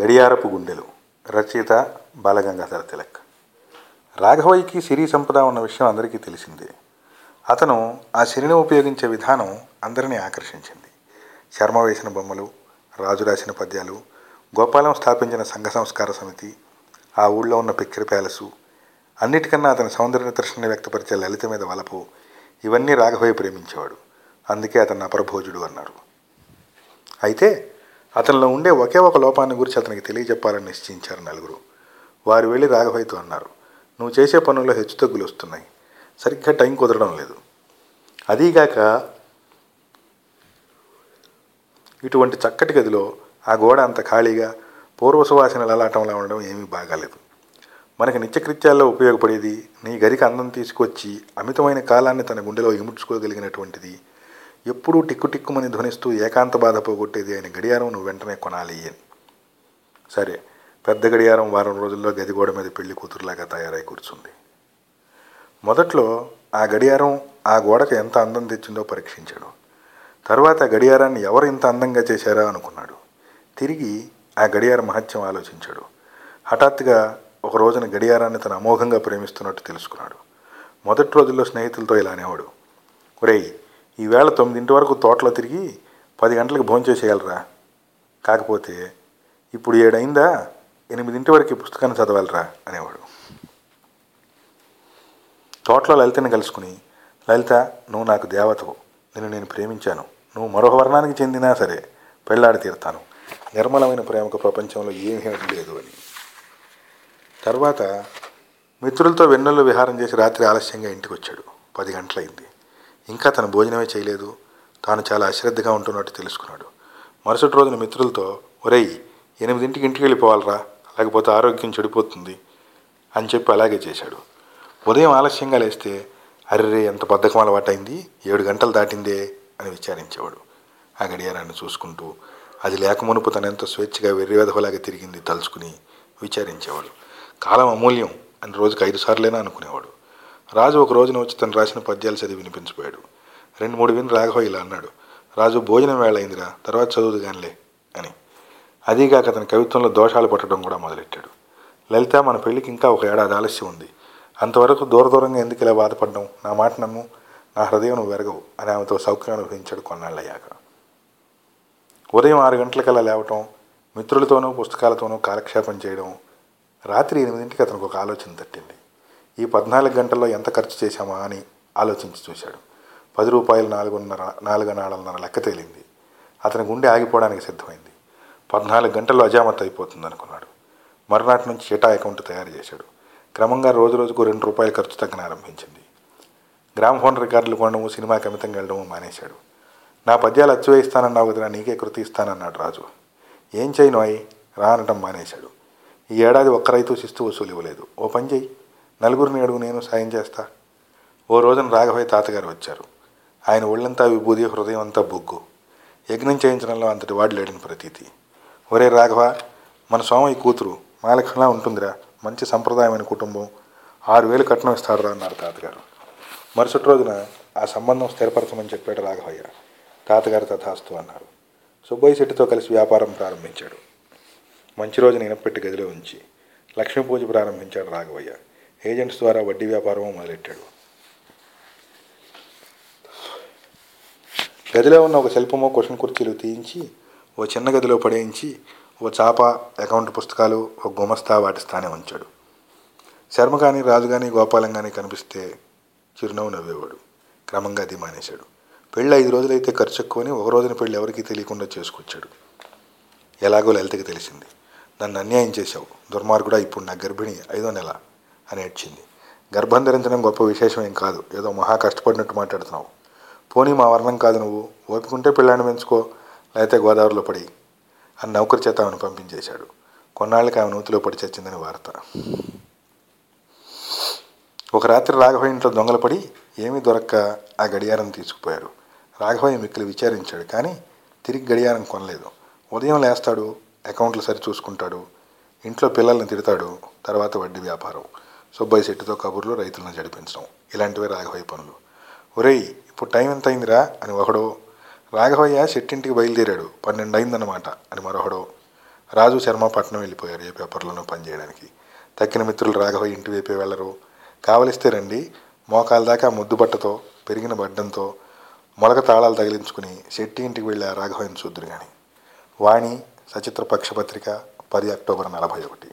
గడియారపు గుండెలు. రచయిత బాలగంగాధర తిలక్. రాఘవయ్యకి సిరి సంపద ఉన్న విషయం అందరికీ తెలిసిందే. అతను ఆ సిరిని ఉపయోగించే విధానం అందరినీ ఆకర్షించింది. శర్మ వేసిన బొమ్మలు రాజు రాసిన పద్యాలు గోపాలం స్థాపించిన సంఘ సంస్కార సమితి ఆ ఊళ్ళో ఉన్న పిక్చర్ ప్యాలెసు అన్నిటికన్నా అతని సౌందర్య తృష్ణని వ్యక్తపరిచే లలిత మీద వలపు ఇవన్నీ రాఘవయ్య ప్రేమించేవాడు. అందుకే అతను అపరభోజుడు అన్నారు. అయితే అతనిలో ఉండే ఒకే ఒక లోపాన్ని గురించి అతనికి తెలియజెప్పాలని నిశ్చయించారు నలుగురు. వారు వెళ్ళి రాఘవయ్యతో అన్నారు నువ్వు చేసే పనుల్లో హెచ్చుతగ్గులు వస్తున్నాయి. సరిగ్గా టైం కుదరడం లేదు. అదీగాక ఇటువంటి చక్కటి గదిలో ఆ గోడ అంత ఖాళీగా పూర్వ సువాసన లలాటంలా ఉండడం ఏమీ బాగాలేదు. మనకి నిత్యకృత్యాల్లో ఉపయోగపడేది నీ గదికి అందం తీసుకొచ్చి అమితమైన కాలాన్ని తన గుండెలో ఇముడ్చుకోగలిగినటువంటిది ఎప్పుడూ టిక్కు టిక్కుమని ధ్వనిస్తూ ఏకాంత బాధ పోగొట్టేది అయిన గడియారం నువ్వు వెంటనే కొనాలి అని. సరే పెద్ద గడియారం వారం రోజుల్లో గది గోడ మీద పెళ్ళి కూతురులాగా తయారై కూర్చుంది. మొదట్లో ఆ గడియారం ఆ గోడకు ఎంత అందం తెచ్చిందో పరీక్షించాడు. తర్వాత గడియారాన్ని ఎవరు ఇంత అందంగా చేశారా అనుకున్నాడు. తిరిగి ఆ గడియార మహత్యం ఆలోచించాడు. హఠాత్తుగా ఒక రోజున గడియారాన్ని తన అమోఘంగా ప్రేమిస్తున్నట్టు తెలుసుకున్నాడు. మొదటి రోజుల్లో స్నేహితులతో ఇలా అనేవాడు. ఒరేయ్ ఈవేళ తొమ్మిదింటి వరకు తోటలో తిరిగి పది గంటలకు భోంచేసేయాలరా కాకపోతే ఇప్పుడు ఏడైందా? ఎనిమిదింటి వరకు ఈ పుస్తకాన్ని చదవాలరా అనేవాడు. తోటలో లలితని కలుసుకుని లలిత నువ్వు నాకు దేవతవు. నిన్ను నేను ప్రేమించాను. నువ్వు మరొక వర్ణానికి చెందినా సరే పెళ్ళాడి తీరుతాను. నిర్మలమైన ప్రేమకు ప్రపంచంలో ఏమీ లేదు అని. తర్వాత మిత్రులతో వెన్నెల్లో విహారం చేసి రాత్రి ఆలస్యంగా ఇంటికి వచ్చాడు పది గంటలైంది. ఇంకా తన భోజనమే చేయలేదు. తాను చాలా అశ్రద్ధగా ఉంటున్నట్టు తెలుసుకున్నాడు. మరుసటి రోజున మిత్రులతో ఒరేయ్ ఎనిమిదింటికి ఇంటికి వెళ్ళిపోవాలరా. లేకపోతే ఆరోగ్యం చెడిపోతుంది. అని చెప్పి అలాగే చేశాడు. ఉదయం ఆలస్యంగా లేస్తే అర్రే ఎంత బద్ధకం అలవాటైంది. ఏడు గంటలు దాటిందే అని విచారించేవాడు. ఆ గడియారాన్ని చూసుకుంటూ అది లేక మునుపు స్వేచ్ఛగా వెర్రివేధవలాగా తిరిగింది తలుచుకుని విచారించేవాడు. కాలం అమూల్యం అని రోజుకు ఐదు సార్లైనా అనుకునేవాడు. రాజు ఒక రోజున వచ్చి తను రాసిన పద్యాలు చదివి వినిపించిపోయాడు. రెండు మూడు విని రాఘవ ఇలా అన్నాడు రాజు భోజనం వేళ అయిందిరా తర్వాత చదువుదు కానిలే అని. అదీగాక అతని కవిత్వంలో దోషాలు పట్టడం కూడా మొదలెట్టాడు. లలిత మన పెళ్ళికి ఇంకా ఒక ఏడాది ఆలస్యం ఉంది. అంతవరకు దూర దూరంగా ఎందుకు ఇలా బాధపడ్డం నా మాట నమ్ము నా హృదయం నువ్వు వెరగవు అని ఆమెతో సౌఖ్యం అనుభవించాడు కొన్నాళ్ళయ్యాక. ఉదయం ఆరు గంటలకల్లా లేవటం మిత్రులతోనూ పుస్తకాలతోనూ కాలక్షేపం చేయడం రాత్రి ఎనిమిదింటికి అతనికి ఒక ఆలోచన తట్టింది. ఈ పద్నాలుగు గంటల్లో ఎంత ఖర్చు చేశామా అని ఆలోచించి చూశాడు. పది రూపాయలు నాలుగున్నర నాలుగు నాలుగున్నర లెక్క తేలింది. అతని గుండె ఆగిపోవడానికి సిద్ధమైంది. పద్నాలుగు గంటల్లో అజామత్ అయిపోతుంది అనుకున్నాడు మరునాటి నుంచి చిటా అకౌంట్ తయారు చేశాడు. క్రమంగా రోజు రోజుకు రెండు రూపాయలు ఖర్చు తగ్గన ఆరంభించింది. గ్రామ్ ఫోన్ రికార్డులు కొనడము సినిమాకి అమితంగా వెళ్ళడము మానేశాడు. నా పద్యాలు అచ్చు వేయిస్తానన్నావు నీకే కృతి ఇస్తానన్నాడు రాజు. ఏం చేయను అయి రానటం మానేశాడు. ఈ ఏడాది ఒక్క రైతు శిస్తు వసూలు ఇవ్వలేదు. ఓ పని చేయి. నలుగురిని అడుగు నేను సాయం చేస్తా. ఓ రోజున రాఘవయ్య తాతగారు వచ్చారు. ఆయన ఒళ్ళంతా విభూది హృదయం అంతా బొగ్గు. యజ్ఞం చేయించడంలో అంతటి వాడు లేడని ప్రతీతి. ఒరే రాఘవ మన సోమయ్య కూతురు మాలక్షలా ఉంటుందిరా. మంచి సంప్రదాయమైన కుటుంబం. ఆరు వేలు కట్నం ఇస్తాడురా అన్నారు తాతగారు. మరుసటి రోజున ఆ సంబంధం స్థిరపరచమని చెప్పాడు రాఘవయ్య. తాతగారు తథాస్తు అన్నారు. సుబ్బయ్య శెట్టితో కలిసి వ్యాపారం ప్రారంభించాడు. మంచి రోజున ఇనపెట్టి గదిలో ఉంచి లక్ష్మీ పూజ ప్రారంభించాడు రాఘవయ్య. ఏజెంట్స్ ద్వారా వడ్డీ వ్యాపారము మొదలెట్టాడు. గదిలో ఉన్న ఒక శిల్పమో క్వశ్చన్ కుర్చీలు తీయించి ఓ చిన్న గదిలో పడేయించి ఓ చాప అకౌంట్ పుస్తకాలు ఒక గుమస్తా వాటి స్థానే ఉంచాడు. శర్మ కానీ రాజు కానీ గోపాలం కానీ కనిపిస్తే చిరునవ్వు నవ్వేవాడు. క్రమంగా అది మానేశాడు. పెళ్ళి ఐదు రోజులైతే ఖర్చు ఎక్కువని ఒక రోజున పెళ్ళి ఎవరికీ తెలియకుండా చేసుకొచ్చాడు. ఎలాగో లలితకి తెలిసింది. నన్ను అన్యాయం చేశావు. దుర్మార్గుడా ఇప్పుడు నా గర్భిణి ఐదో నెల. అని ఏడ్చింది. గర్భం ధరించడం గొప్ప విశేషం ఏం కాదు. ఏదో మహా కష్టపడినట్టు మాట్లాడుతున్నావు. పోనీ మా వర్ణం కాదు నువ్వు. ఓపుకుంటే పిల్లాన్ని పెంచుకో లేకపోతే గోదావరిలో పడి అని నౌకరి చేత ఆమెను పంపించేశాడు. కొన్నాళ్ళకి ఆమె నూతిలో పడి చచ్చిందని వార్త. ఒక రాత్రి రాఘవయ్య ఇంట్లో దొంగలు పడి ఏమీ దొరక్క ఆ గడియారం తీసుకుపోయారు. రాఘవయ్య మిక్కిలి విచారించాడు కానీ తిరిగి గడియారం కొనలేదు. ఉదయం లేస్తాడు అకౌంట్లు సరి చూసుకుంటాడు ఇంట్లో పిల్లల్ని తిడతాడు తర్వాత వడ్డీ వ్యాపారం. సుబ్బయ్య శెట్టితో కబుర్లు రైతులను జడిపించడం. ఇలాంటివే రాఘవయ్య పనులు. ఒరేయ్ ఇప్పుడు టైం ఎంత అయిందిరా అని ఒకడో. రాఘవయ్య శెట్టింటికి బయలుదేరాడు. పన్నెండు అయిందన్నమాట అని మరొకడో. రాజు శర్మ పట్నం వెళ్ళిపోయారు ఏ పేపర్లోనూ పనిచేయడానికి. తక్కిన మిత్రులు రాఘవయ్య ఇంటి వైపే వెళ్ళరు కావలిస్తే రండి. మోకాల దాకా ముద్దుబట్టతో పెరిగిన బడ్డంతో మొలక తాళాలు తగిలించుకుని శెట్టి ఇంటికి వెళ్ళి ఆ రాఘవని చూద్దురు కానీ వాణి సచిత్ర పక్షపత్రిక పది అక్టోబర్ నలభై ఒకటి.